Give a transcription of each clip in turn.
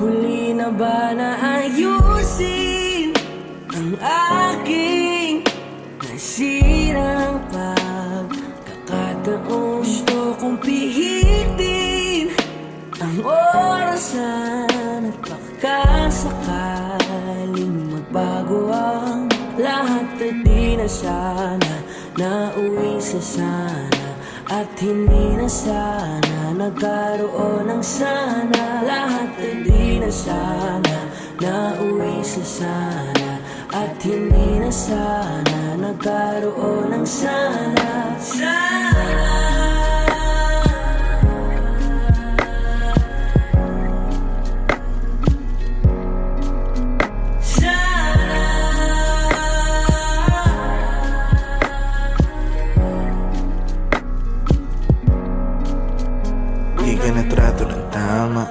Huli na ba na ayusin Ang aking nasirang pagkakataon? Gusto kong pihitin Ang orasan At baka sakaling magbago ang Lahat at di na sana Nauwi sa sana at hindi na sana nagkaroon ng sana. Lahat ay di na sana Nauwi sa sana. At hindi na sana nagkaroon ng sana. Sana Di ka natrato ng tama.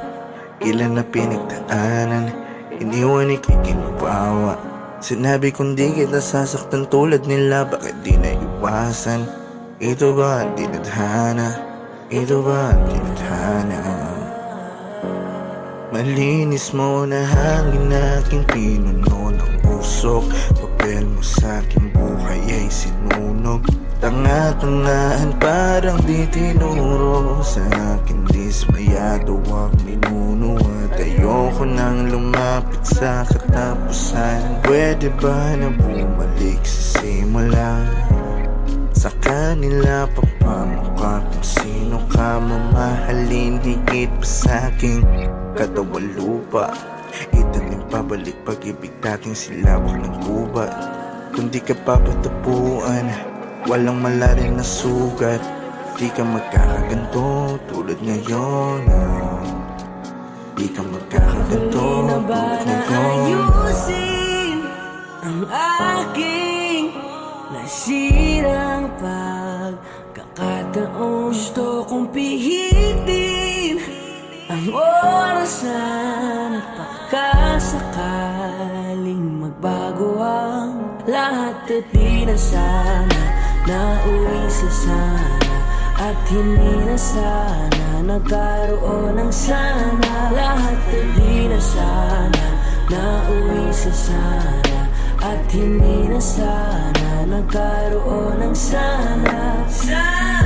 Ilan na pinagdaanan Iniwan ikikinubawa Sinabi kong di kita sasaktan tulad nila Bakit di na iwasan? Ito ba ang tinadhana? Ito ba ang tinadhana? Malinis mo na hangin aking pinuno ng usok. Papel mo sa aking buhay ay sinunog Tanga-tangaan parang di tinuro. Sa akin dismayado ang minuno At ayoko nang lumapit sa katapusan. Pwede ba na bumalik sa simula? Sa kanila papamukha kung sino ka mamahalin. Higit pa sa aking katawan lupa. Itanim pabalik pag-ibig dating silawak ng gubat. Kung di ka papatapuan Walang malalim na sugat. Di ka magkakaganto tulad ngayon ah. Di ka magkakaganto na tulad na ngayon. Ayusin Ang aking nasirang pagkakataon. Gusto kong pihitin Ang orasan At baka sakaling magbago ang Lahat at di na sana Nauwi sa sana At hindi na sana Nagkaroon ng sana. Lahat ay di na sana Nauwi sa sana At hindi na sana Nagkaroon ng sana. Sana